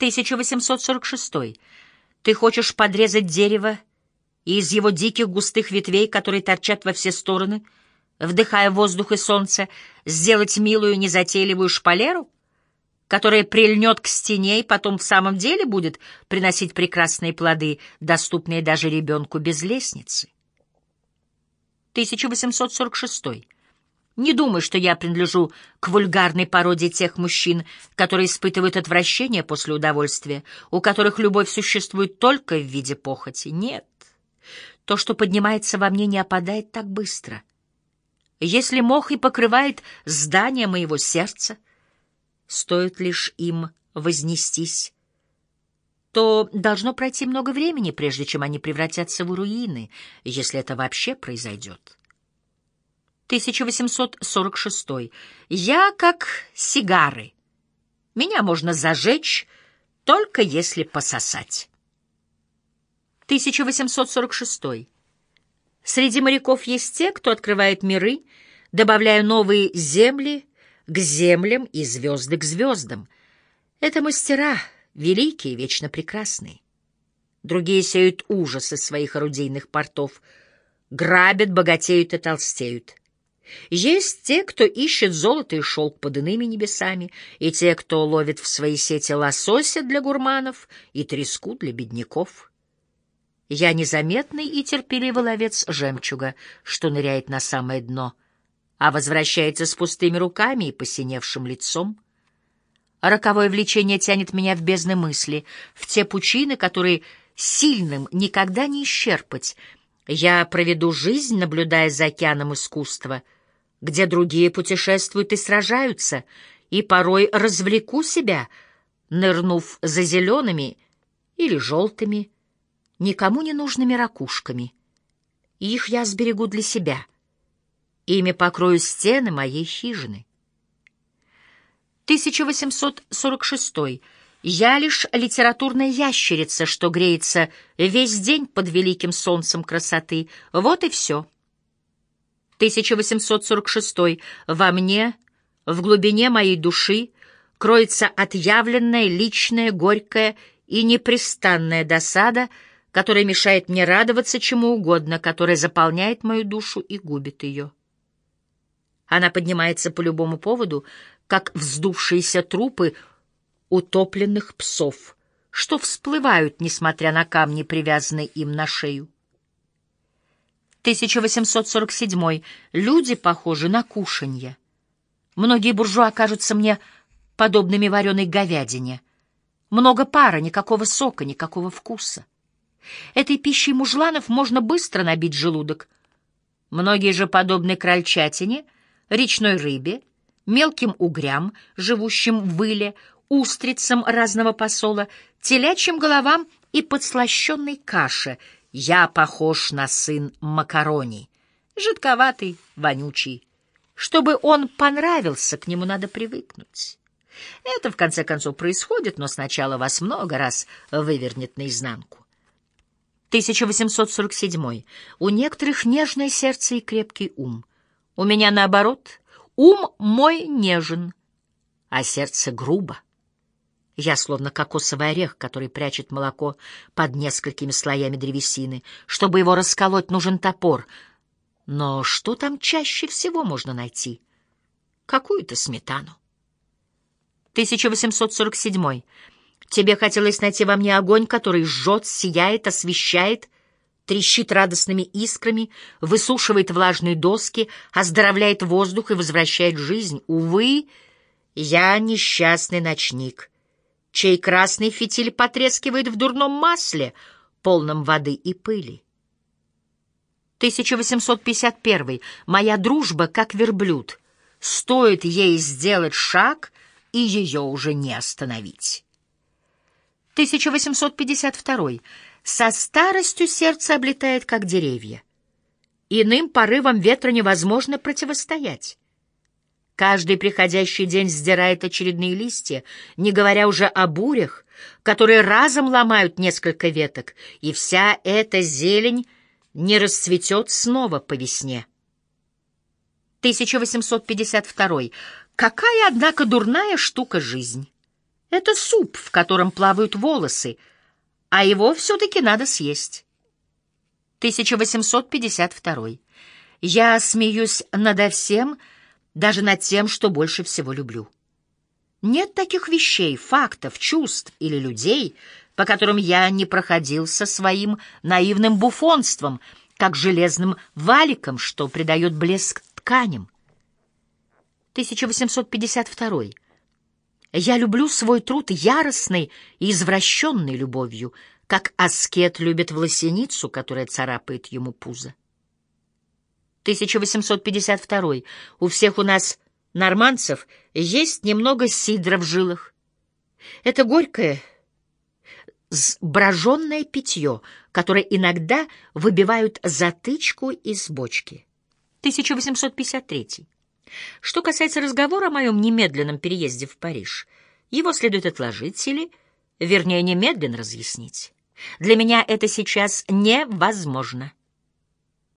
1846. Ты хочешь подрезать дерево и из его диких густых ветвей, которые торчат во все стороны, вдыхая воздух и солнце, сделать милую незатейливую шпалеру, которая прильнет к стене и потом в самом деле будет приносить прекрасные плоды, доступные даже ребенку без лестницы. 1846. Не думай, что я принадлежу к вульгарной породе тех мужчин, которые испытывают отвращение после удовольствия, у которых любовь существует только в виде похоти. Нет. То, что поднимается во мне, не опадает так быстро. Если мох и покрывает здание моего сердца, стоит лишь им вознестись, то должно пройти много времени, прежде чем они превратятся в руины, если это вообще произойдет. 1846. Я как сигары. Меня можно зажечь, только если пососать. 1846. Среди моряков есть те, кто открывает миры, добавляя новые земли к землям и звезды к звездам. Это мастера, великие, вечно прекрасные. Другие сеют ужасы своих орудийных портов, грабят, богатеют и толстеют. Есть те, кто ищет золото и шелк под иными небесами, и те, кто ловит в свои сети лосося для гурманов и треску для бедняков. Я незаметный и терпеливый ловец жемчуга, что ныряет на самое дно, а возвращается с пустыми руками и посиневшим лицом. Роковое влечение тянет меня в бездны мысли, в те пучины, которые сильным никогда не исчерпать. Я проведу жизнь, наблюдая за океаном искусства — где другие путешествуют и сражаются, и порой развлеку себя, нырнув за зелеными или желтыми, никому не нужными ракушками. Их я сберегу для себя. Ими покрою стены моей хижины. 1846. Я лишь литературная ящерица, что греется весь день под великим солнцем красоты. Вот и все. 1846. Во мне, в глубине моей души, кроется отъявленная, личная, горькая и непрестанная досада, которая мешает мне радоваться чему угодно, которая заполняет мою душу и губит ее. Она поднимается по любому поводу, как вздувшиеся трупы утопленных псов, что всплывают, несмотря на камни, привязанные им на шею. 1847. Люди похожи на кушанье. Многие буржуа кажутся мне подобными вареной говядине. Много пара, никакого сока, никакого вкуса. Этой пищей мужланов можно быстро набить желудок. Многие же подобны крольчатине, речной рыбе, мелким угрям, живущим в выле, устрицам разного посола, телячьим головам и подслащенной каше — я похож на сын макарони, жидковатый, вонючий. Чтобы он понравился, к нему надо привыкнуть. Это, в конце концов, происходит, но сначала вас много раз вывернет наизнанку. 1847. У некоторых нежное сердце и крепкий ум. У меня, наоборот, ум мой нежен, а сердце грубо. Я словно кокосовый орех, который прячет молоко под несколькими слоями древесины. Чтобы его расколоть, нужен топор. Но что там чаще всего можно найти? Какую-то сметану. 1847. Тебе хотелось найти во мне огонь, который жжет, сияет, освещает, трещит радостными искрами, высушивает влажные доски, оздоровляет воздух и возвращает жизнь. Увы, я несчастный ночник чей красный фитиль потрескивает в дурном масле, полном воды и пыли. 1851. Моя дружба как верблюд. Стоит ей сделать шаг, и ее уже не остановить. 1852. Со старостью сердце облетает, как деревья. Иным порывам ветра невозможно противостоять. Каждый приходящий день сдирает очередные листья, не говоря уже о бурях, которые разом ломают несколько веток, и вся эта зелень не расцветет снова по весне. 1852. Какая, однако, дурная штука жизнь! Это суп, в котором плавают волосы, а его все-таки надо съесть. 1852. Я смеюсь надо всем, даже над тем, что больше всего люблю. Нет таких вещей, фактов, чувств или людей, по которым я не проходил со своим наивным буфонством, как железным валиком, что придает блеск тканям. 1852. Я люблю свой труд яростной и извращенной любовью, как аскет любит власеницу, которая царапает ему пузо. 1852. У всех у нас, норманцев, есть немного сидра в жилах. Это горькое, сброженное питье, которое иногда выбивают затычку из бочки. 1853. Что касается разговора о моем немедленном переезде в Париж, его следует отложить или, вернее, немедленно разъяснить. Для меня это сейчас невозможно.